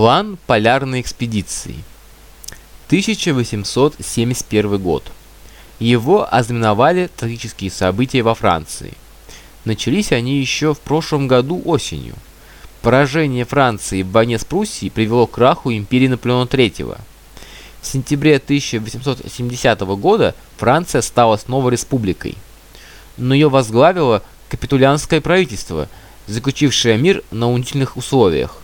План полярной экспедиции 1871 год. Его ознаменовали трагические события во Франции. Начались они еще в прошлом году осенью. Поражение Франции в войне с Пруссией привело к краху империи Наполеона III. В сентябре 1870 года Франция стала снова республикой. Но ее возглавило капитулянское правительство, заключившее мир на унизительных условиях.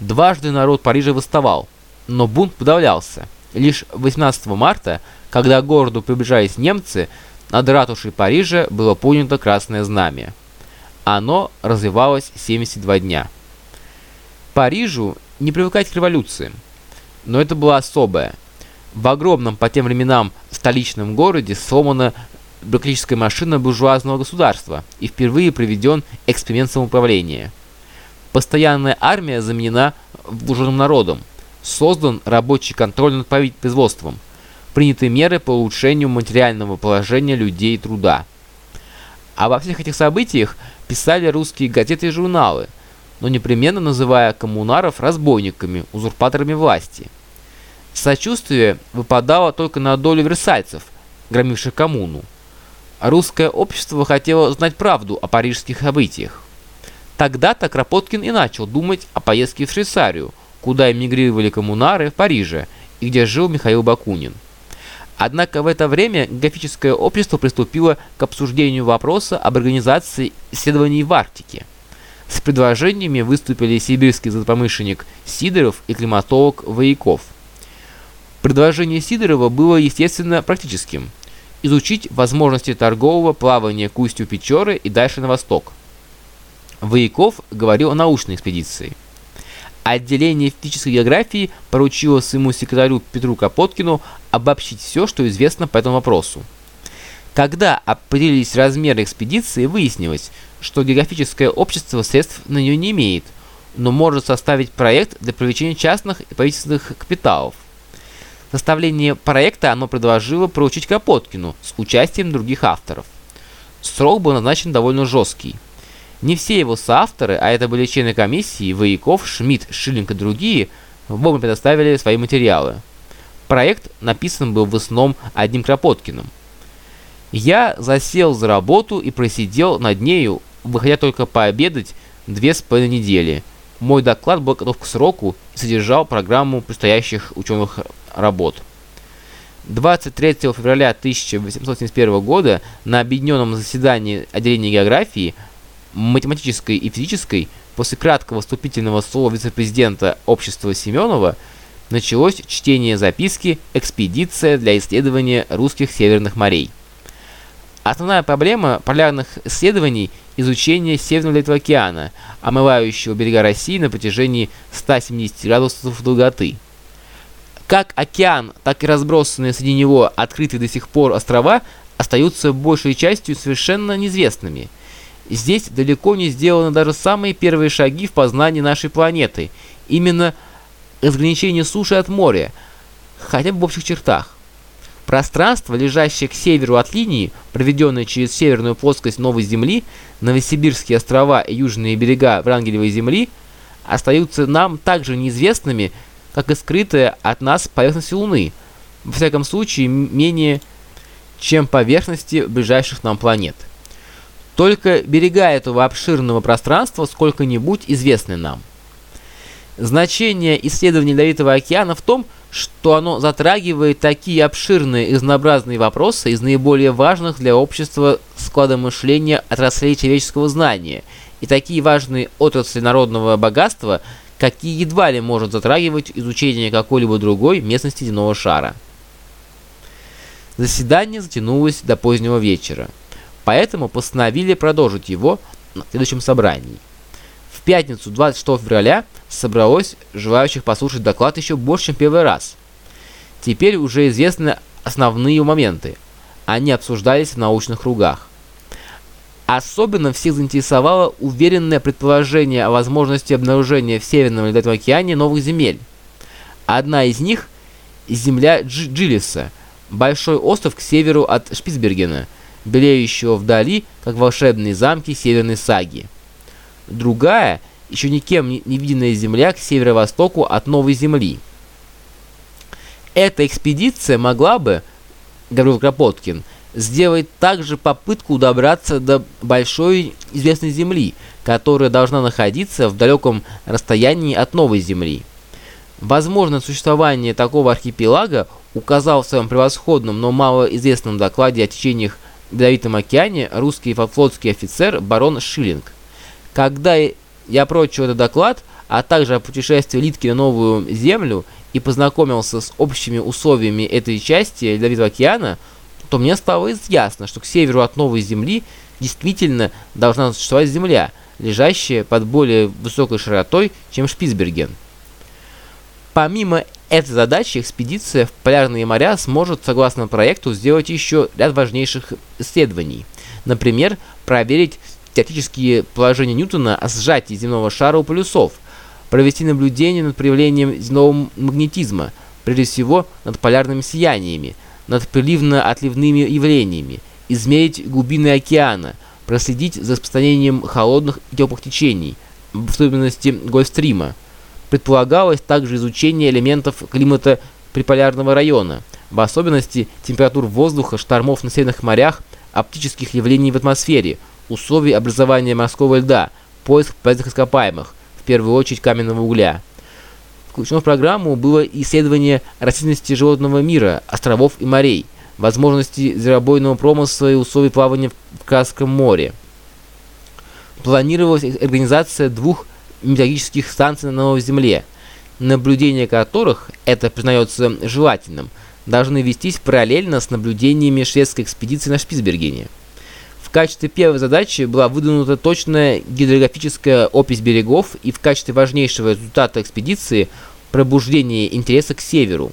Дважды народ Парижа восставал, но бунт подавлялся. Лишь 18 марта, когда к городу приближались немцы, над ратушей Парижа было поднято красное знамя. Оно развивалось 72 дня. Парижу не привыкать к революции, но это была особая. В огромном по тем временам столичном городе сломана бюрократическая машина буржуазного государства и впервые проведен эксперимент самоуправления. Постоянная армия заменена вооруженным народом. Создан рабочий контроль над производством. Приняты меры по улучшению материального положения людей и труда. Обо всех этих событиях писали русские газеты и журналы, но непременно называя коммунаров разбойниками, узурпаторами власти. Сочувствие выпадало только на долю версальцев, громивших коммуну. Русское общество хотело знать правду о парижских событиях. Тогда-то Кропоткин и начал думать о поездке в Швейцарию, куда эмигрировали коммунары в Париже и где жил Михаил Бакунин. Однако в это время графическое общество приступило к обсуждению вопроса об организации исследований в Арктике. С предложениями выступили сибирский золотопромышленник Сидоров и климатолог Вояков. Предложение Сидорова было, естественно, практическим – изучить возможности торгового плавания к устью Печоры и дальше на восток. Вояков говорил о научной экспедиции. Отделение физической географии поручило своему секретарю Петру Капоткину обобщить все, что известно по этому вопросу. Когда определились размеры экспедиции, выяснилось, что географическое общество средств на нее не имеет, но может составить проект для привлечения частных и правительственных капиталов. Составление проекта оно предложило поручить Капоткину с участием других авторов. Срок был назначен довольно жесткий – не все его соавторы, а это были члены комиссии, Вояков, Шмидт, Шиллинг и другие, вовремя предоставили свои материалы. Проект написан был в основном одним Кропоткиным. Я засел за работу и просидел над нею, выходя только пообедать две с половиной недели. Мой доклад был готов к сроку и содержал программу предстоящих ученых работ. 23 февраля 1871 года на объединенном заседании отделения географии математической и физической, после краткого вступительного слова вице-президента общества Семенова, началось чтение записки «Экспедиция для исследования русских северных морей». Основная проблема полярных исследований – изучение Северного Ледовитого океана, омывающего берега России на протяжении 170 градусов долготы. Как океан, так и разбросанные среди него открытые до сих пор острова остаются большей частью совершенно неизвестными – Здесь далеко не сделаны даже самые первые шаги в познании нашей планеты. Именно разграничение суши от моря, хотя бы в общих чертах. Пространство, лежащее к северу от линии, проведенное через северную плоскость Новой Земли, Новосибирские острова и южные берега Врангелевой Земли, остаются нам также неизвестными, как и скрытая от нас поверхность Луны, во всяком случае менее, чем поверхности ближайших нам планет. Только берега этого обширного пространства сколько-нибудь известны нам. Значение исследования Ледовитого океана в том, что оно затрагивает такие обширные и разнообразные вопросы из наиболее важных для общества склада мышления отраслей человеческого знания и такие важные отрасли народного богатства, какие едва ли может затрагивать изучение какой-либо другой местности земного шара. Заседание затянулось до позднего вечера поэтому постановили продолжить его на следующем собрании. В пятницу 26 февраля собралось желающих послушать доклад еще больше, чем первый раз. Теперь уже известны основные моменты. Они обсуждались в научных кругах. Особенно всех заинтересовало уверенное предположение о возможности обнаружения в Северном Ледовитом океане новых земель. Одна из них – земля Дж Джилиса, большой остров к северу от Шпицбергена – белеющего вдали, как волшебные замки северной саги. Другая еще никем не виденная земля к северо-востоку от Новой Земли. Эта экспедиция могла бы, говорил Кропоткин, сделать также попытку добраться до большой известной Земли, которая должна находиться в далеком расстоянии от Новой Земли. Возможно существование такого архипелага указал в своем превосходном, но малоизвестном докладе о течениях в Ледовитом океане русский флотский офицер барон Шиллинг. Когда я прочел этот доклад, а также о путешествии Литки на Новую Землю и познакомился с общими условиями этой части Ледовитого океана, то мне стало ясно, что к северу от Новой Земли действительно должна существовать Земля, лежащая под более высокой широтой, чем Шпицберген. Помимо этой задачи, экспедиция в полярные моря сможет, согласно проекту, сделать еще ряд важнейших исследований. Например, проверить теоретические положения Ньютона о сжатии земного шара у полюсов, провести наблюдение над проявлением земного магнетизма, прежде всего над полярными сияниями, над приливно-отливными явлениями, измерить глубины океана, проследить за распространением холодных и теплых течений, в особенности Гольфстрима. Предполагалось также изучение элементов климата приполярного района, в особенности температур воздуха, штормов на северных морях, оптических явлений в атмосфере, условий образования морского льда, поиск полезных ископаемых, в первую очередь каменного угля. Включено в программу было исследование растительности животного мира, островов и морей, возможности зверобойного промысла и условий плавания в Красском море. Планировалась организация двух метеорологических станций на Новой Земле, наблюдения которых, это признается желательным, должны вестись параллельно с наблюдениями шведской экспедиции на Шпицбергене. В качестве первой задачи была выдвинута точная гидрографическая опись берегов и в качестве важнейшего результата экспедиции пробуждение интереса к северу.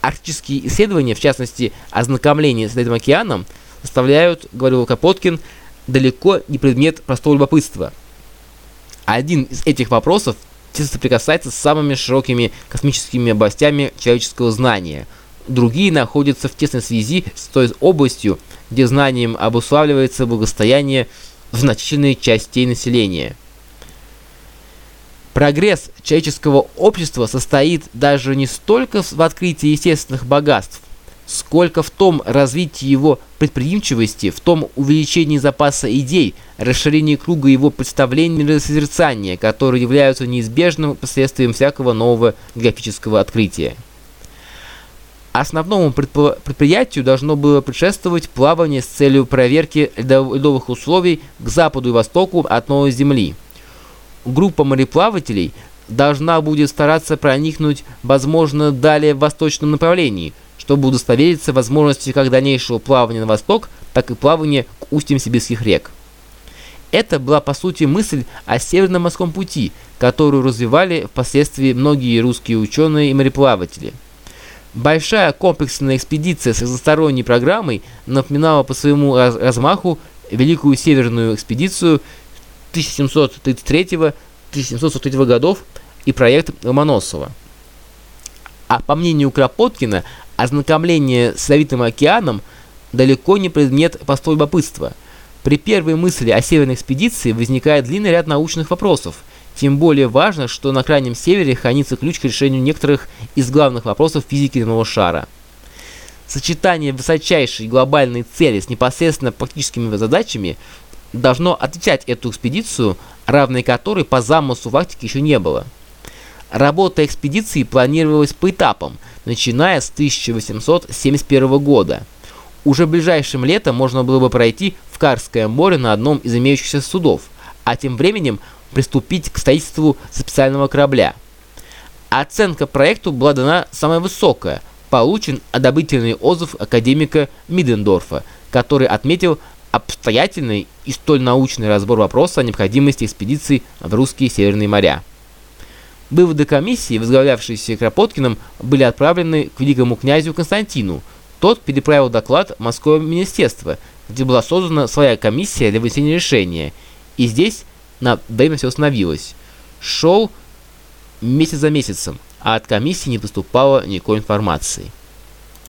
Арктические исследования, в частности ознакомление с этим океаном, составляют, говорил Капоткин, далеко не предмет простого любопытства – один из этих вопросов соприкасается с самыми широкими космическими областями человеческого знания. Другие находятся в тесной связи с той областью, где знанием обуславливается благосостояние значительной частей населения. Прогресс человеческого общества состоит даже не столько в открытии естественных богатств, сколько в том развитии его предприимчивости, в том увеличении запаса идей, расширении круга его представлений и созерцания, которые являются неизбежным последствием всякого нового графического открытия. Основному предприятию должно было предшествовать плавание с целью проверки ледовых условий к западу и востоку от Новой Земли. Группа мореплавателей должна будет стараться проникнуть, возможно, далее в восточном направлении – чтобы удостовериться в возможности как дальнейшего плавания на восток, так и плавания к устьям сибирских рек. Это была по сути мысль о Северном морском пути, которую развивали впоследствии многие русские ученые и мореплаватели. Большая комплексная экспедиция с разносторонней программой напоминала по своему размаху Великую Северную экспедицию 1733-1743 годов и проект Ломоносова. А по мнению Кропоткина, ознакомление с Ледовитым океаном далеко не предмет простого любопытства. При первой мысли о северной экспедиции возникает длинный ряд научных вопросов. Тем более важно, что на крайнем севере хранится ключ к решению некоторых из главных вопросов физики земного шара. Сочетание высочайшей глобальной цели с непосредственно практическими задачами должно отвечать эту экспедицию, равной которой по замыслу в Арктике еще не было. Работа экспедиции планировалась по этапам, начиная с 1871 года. Уже ближайшим летом можно было бы пройти в Карское море на одном из имеющихся судов, а тем временем приступить к строительству специального корабля. Оценка проекту была дана самая высокая, получен одобрительный отзыв академика Мидендорфа, который отметил обстоятельный и столь научный разбор вопроса о необходимости экспедиции в русские северные моря. Выводы комиссии, возглавлявшиеся Кропоткиным, были отправлены к великому князю Константину. Тот переправил доклад в Московое где была создана своя комиссия для вынесения решения. И здесь на время все остановилось. Шел месяц за месяцем, а от комиссии не поступало никакой информации.